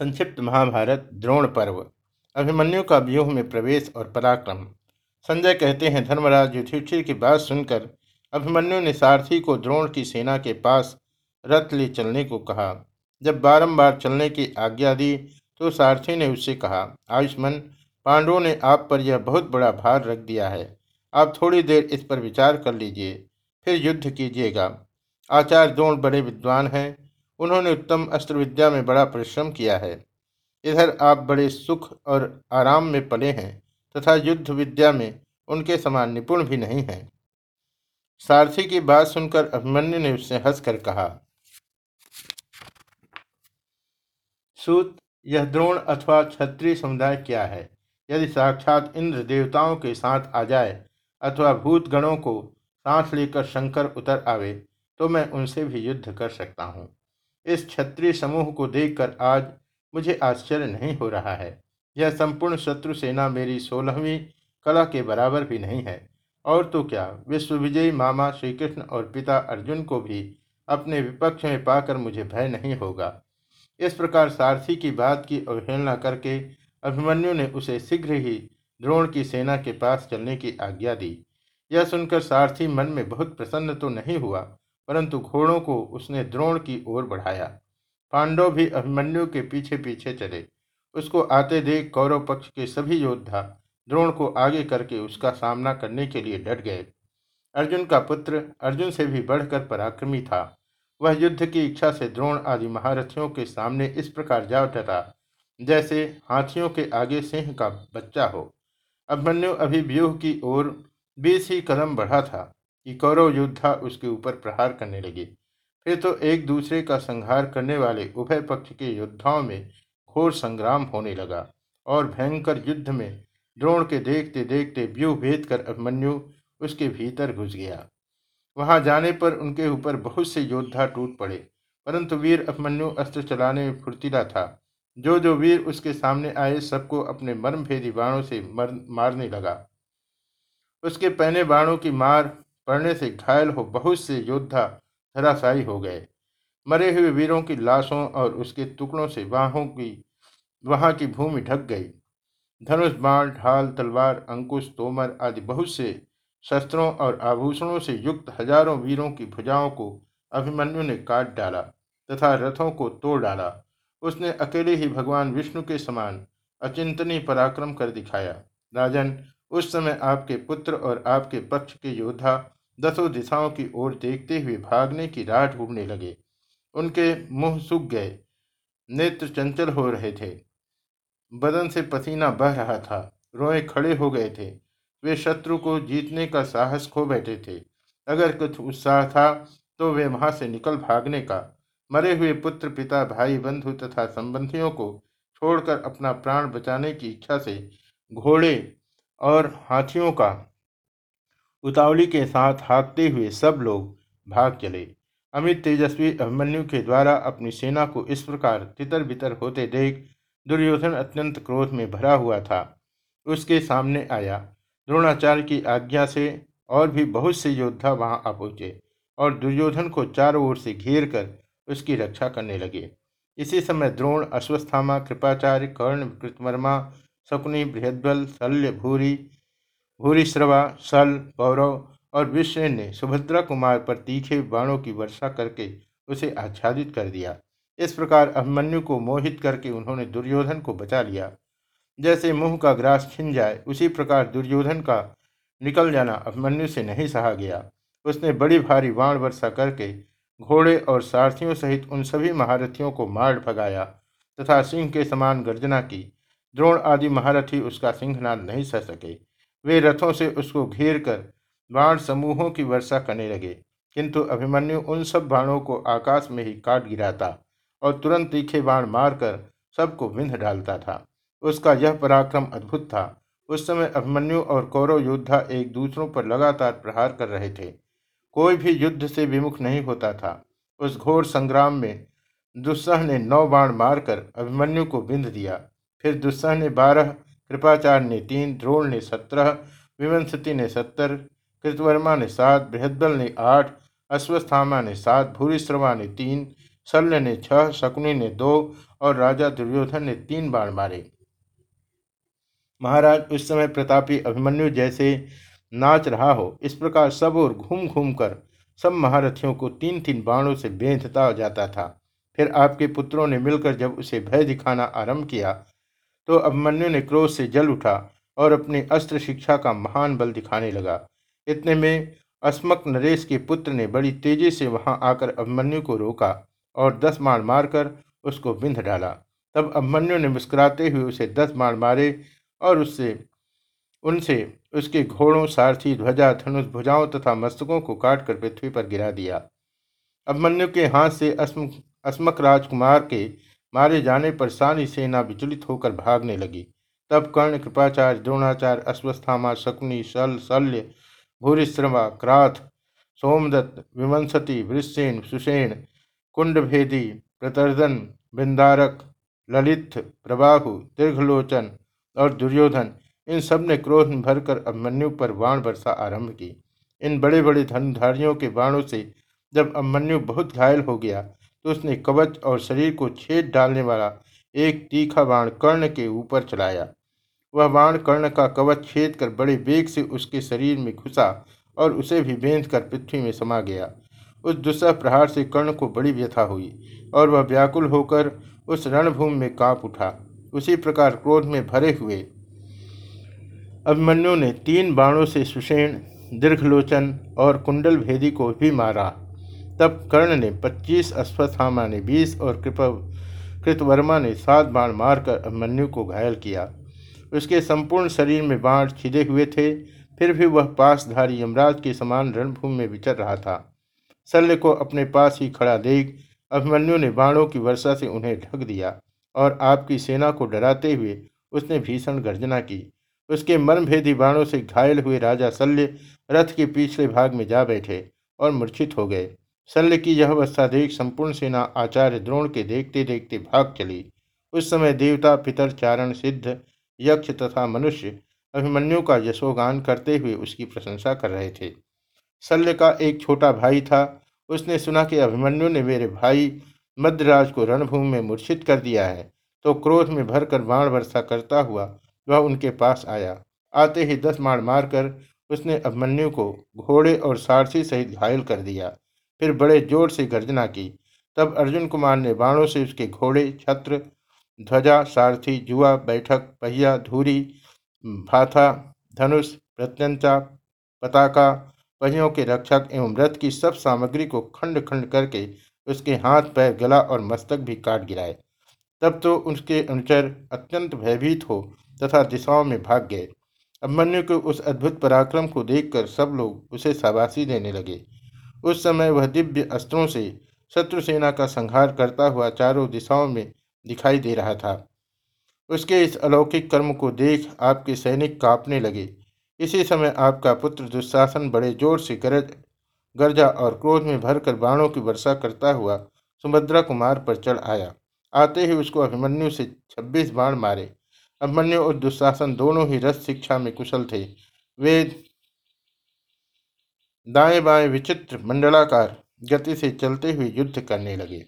संक्षिप्त महाभारत, द्रोण पर्व। अभिमन्यु का व्यूह में प्रवेश और पराक्रम। संजय कहते हैं, धर्मराज युधिष्ठिर की बात सुनकर अभिमन्यु ने सारथी को द्रोण की सेना के पास रथ ले चलने को कहा। जब बारंबार चलने की आज्ञा दी तो सारथी ने उससे कहा, आयुष्मान, पांडवों ने आप पर यह बहुत बड़ा भार रख दिया है। आप थोड़ी देर इस पर विचार कर लीजिए, फिर युद्ध कीजिएगा। आचार्य द्रोण बड़े विद्वान हैं। उन्होंने उत्तम अस्त्र विद्या में बड़ा परिश्रम किया है। इधर आप बड़े सुख और आराम में पले हैं तथा युद्ध विद्या में उनके समान निपुण भी नहीं हैं। सारथी की बात सुनकर अभिमन्यु ने उससे हंसकर कहा, सूत, यह द्रोण अथवा क्षत्रिय समुदाय क्या है? यदि साक्षात इंद्र देवताओं के साथ आ जाए अथवा भूत गणों को सांस लेकर शंकर उतर आवे तो मैं उनसे भी युद्ध कर सकता हूँ। इस क्षत्रिय समूह को देखकर आज मुझे आश्चर्य नहीं हो रहा है। यह संपूर्ण शत्रु सेना मेरी सोलहवीं कला के बराबर भी नहीं है। और तो क्या, विश्व विजयी मामा श्री कृष्ण और पिता अर्जुन को भी अपने विपक्ष में पाकर मुझे भय नहीं होगा। इस प्रकार सारथी की बात की अवहेलना करके अभिमन्यु ने उसे शीघ्र ही द्रोण की सेना के पास चलने की आज्ञा दी। यह सुनकर सारथी मन में बहुत प्रसन्न तो नहीं हुआ परंतु घोड़ों को उसने द्रोण की ओर बढ़ाया। पांडव भी अभिमन्यु के पीछे पीछे चले। उसको आते देख कौरव पक्ष के सभी योद्धा द्रोण को आगे करके उसका सामना करने के लिए डट गए। अर्जुन का पुत्र अर्जुन से भी बढ़कर पराक्रमी था। वह युद्ध की इच्छा से द्रोण आदि महारथियों के सामने इस प्रकार जा उठा जैसे हाथियों के आगे सिंह का बच्चा हो। अभिमन्यु अभी व्यूह की ओर बीस ही कदम बढ़ा था। कि कौरव योद्धा उसके ऊपर प्रहार करने लगे। फिर तो एक दूसरे का संहार करने वाले उभय पक्ष के योद्धाओं में घोर संग्राम होने लगा और भयंकर युद्ध में द्रोण के देखते देखते व्यूह भेद कर अभिमन्यु उसके भीतर घुस गया। वहाँ जाने पर उनके ऊपर बहुत से योद्धा टूट पड़े परंतु वीर अभिमन्यु अस्त्र चलाने में फुर्तीला था। जो जो वीर उसके सामने आए सबको अपने मर्मभेदी बाणों से मर, मारने लगा। उसके पहने बाणों की मार पड़ने से घायल हो बहुत से योद्धा धराशायी हो गए। मरे हुए वीरों की लाशों और उसके टुकड़ों से बाहों की, वहाँ की भूमि ढक गई। धनुष, बाण, ढाल, तलवार, अंकुश, तोमर आदि बहुत से शस्त्रों और आभूषणों से युक्त हज़ारों वीरों की भुजाओं को अभिमन्यु ने काट डाला तथा रथों को तोड़ डाला। उसने अकेले ही भगवान विष्णु के समान अचिंतनीय पराक्रम कर दिखाया। राजन उस समय आपके पुत्र और आपके पक्ष के योद्धा दसों दिशाओं की ओर देखते हुए भागने की राह ढूँढने लगे। उनके मुँह सूख गए, नेत्र चंचल हो रहे थे। बदन से पसीना बह रहा था, रोए खड़े हो गए थे। वे शत्रु को जीतने का साहस खो बैठे थे। अगर कुछ उत्साह था तो वे वहाँ से निकल भागने का। मरे हुए पुत्र, पिता, भाई, बंधु तथा संबंधियों को छोड़कर अपना प्राण बचाने की इच्छा से घोड़े और हाथियों का उतावली के साथ हाँकते हुए सब लोग भाग चले। अमित तेजस्वी अभिमन्यु के द्वारा अपनी सेना को इस प्रकार तितर बितर होते देख दुर्योधन अत्यंत क्रोध में भरा हुआ था। उसके सामने आया। द्रोणाचार्य की आज्ञा से और भी बहुत से योद्धा वहाँ आ पहुँचे और दुर्योधन को चारों ओर से घेर कर उसकी रक्षा करने लगे। इसी समय द्रोण, अश्वस्थामा, कृपाचार्य, कर्ण, कृतवर्मा शकुनी बृहद्बल शल्य, भूरी, भूरिश्रवा सल पौरव और विश्व ने सुभद्रा कुमार पर तीखे बाणों की वर्षा करके उसे आच्छादित कर दिया। इस प्रकार अभिमन्यु को मोहित करके उन्होंने दुर्योधन को बचा लिया। जैसे मुँह का ग्रास छिन जाए, उसी प्रकार दुर्योधन का निकल जाना अभिमन्यु से नहीं सहा गया। उसने बड़ी भारी बाण वर्षा करके घोड़े और सारथियों सहित उन सभी महारथियों को मार भगाया तथा सिंह के समान गर्जना की। द्रोण आदि महारथी उसका सिंहनाद नहीं सह सके। वे रथों से उसको घेर कर बाण समूहों की वर्षा करने लगे। किंतु अभिमन्यु उन सब बाणों को आकाश में ही काट गिराता और तुरंत तीखे बाण मारकर सबको विंध डालता था। उसका यह पराक्रम अद्भुत था। उस समय अभिमन्यु और कौरव योद्धा एक दूसरों पर लगातार प्रहार कर रहे थे। कोई भी युद्ध से विमुख नहीं होता था। उस घोर संग्राम में दुस्सह ने नौ बाण मारकर अभिमन्यु को बिंध दिया। फिर दुस्सह ने बारह कृपाचार्य ने तीन, द्रोण ने सत्रह विवंशति ने सत्तर, कृतवर्मा ने सात बृहदल ने आठ, अश्वस्थामा ने सात, भूरिश्रवा ने तीन, शल्य ने छह, शकुनी ने दो और राजा दुर्योधन ने तीन बाण मारे। महाराज, उस समय प्रतापी अभिमन्यु जैसे नाच रहा हो, इस प्रकार सब और घूम घूम कर सब महारथियों को तीन तीन बाणों से बेंधता जाता था। फिर आपके पुत्रों ने मिलकर जब उसे भय दिखाना आरंभ किया तो अभिमन्यु ने क्रोध से जल उठा और अपनी अस्त्र शिक्षा का महान बल दिखाने लगा। इतने में अस्मक नरेश के पुत्र ने बड़ी तेज़ी से वहाँ आकर अभिमन्यु को रोका और दस मार मारकर उसको बिंध डाला। तब अभिमन्यु ने मुस्कुराते हुए उसे दस मार मारे और उससे, उनसे उसके घोड़ों, सारथी, ध्वजा, धनुष, भुजाओं तथा मस्तकों को काटकर पृथ्वी पर गिरा दिया। अभिमन्यु के हाथ से अस्म, अस्मक राजकुमार के मारे जाने पर सारी सेना विचलित होकर भागने लगी। तब कर्ण, कृपाचार्य, द्रोणाचार्य, अश्वस्थामा, शकुनी, शल, शल्य भूरिश्रमा क्राथ, सोमदत्त, विमंसती वृषेण सुषेण, कुंडभेदी, प्रतर्दन, बिंदारक, ललित प्रबाहु दीर्घलोचन और दुर्योधन, इन सबने क्रोध में भरकर अभिमन्यु पर बाण वर्षा आरंभ की। इन बड़े बड़े धनुधारियों के बाणों से जब अभिमन्यु बहुत घायल हो गया तो उसने कवच और शरीर को छेद डालने वाला एक तीखा बाण कर्ण के ऊपर चलाया। वह बाण कर्ण का कवच छेद कर बड़े वेग से उसके शरीर में घुसा और उसे भी बेंध कर पृथ्वी में समा गया। उस दुस्सह प्रहार से कर्ण को बड़ी व्यथा हुई और वह व्याकुल होकर उस रणभूमि में काँप उठा। उसी प्रकार क्रोध में भरे हुए अभिमन्यु ने तीन बाणों से सुषेण, दीर्घलोचन और कुंडल भेदी को भी मारा। तब कर्ण ने पच्चीस अश्वत्थामा ने बीस और कृप, कृतवर्मा ने सात बाण मारकर अभिमन्यु को घायल किया। उसके संपूर्ण शरीर में बाण छिदे हुए थे, फिर भी वह पासधारी यमराज के समान रणभूमि में विचर रहा था। शल्य को अपने पास ही खड़ा देख अभिमन्यु ने बाणों की वर्षा से उन्हें ढक दिया और आपकी सेना को डराते हुए उसने भीषण गर्जना की। उसके मर्मभेदी बाणों से घायल हुए राजा शल्य रथ के पिछले भाग में जा बैठे और मूर्छित हो गए। शल्य की यह अवस्था देख संपूर्ण सेना आचार्य द्रोण के देखते देखते भाग चली। उस समय देवता, पितर, चारण, सिद्ध, यक्ष तथा मनुष्य अभिमन्यु का यशोगान करते हुए उसकी प्रशंसा कर रहे थे। शल्य का एक छोटा भाई था। उसने सुना कि अभिमन्यु ने मेरे भाई मध्यराज को रणभूमि में मूर्छित कर दिया है तो क्रोध में भरकर बाण वर्षा करता हुआ वह उनके पास आया। आते ही दस मार मारकर उसने अभिमन्यु को घोड़े और सारथी सहित घायल कर दिया। फिर बड़े ज़ोर से गर्जना की। तब अर्जुन कुमार ने बाणों से उसके घोड़े, छत्र, ध्वजा, सारथी, जुआ, बैठक, पहिया, धूरी, भाथा, धनुष, प्रत्यंचा, पताका, पहियों के रक्षक एवं रथ की सब सामग्री को खंड खंड करके उसके हाथ, पैर, गला और मस्तक भी काट गिराए। तब तो उसके अनुचर अत्यंत भयभीत हो तथा दिशाओं में भाग गए। अभिमन्यु के उस अद्भुत पराक्रम को देखकर सब लोग उसे शाबाशी देने लगे। उस समय वह दिव्य अस्त्रों से शत्रु सेना का संहार करता हुआ चारों दिशाओं में दिखाई दे रहा था। उसके इस अलौकिक कर्म को देख आपके सैनिक कांपने लगे। इसी समय आपका पुत्र दुशासन बड़े ज़ोर से गरज, गर्जा और क्रोध में भरकर बाणों की वर्षा करता हुआ सुभद्रा कुमार पर चढ़ आया। आते ही उसको अभिमन्यु से छब्बीस बाण मारे। अभिमन्यु और दुशासन दोनों ही रस शिक्षा में कुशल थे। वे दाएँ बाएँ विचित्र मंडलाकार गति से चलते हुए युद्ध करने लगे।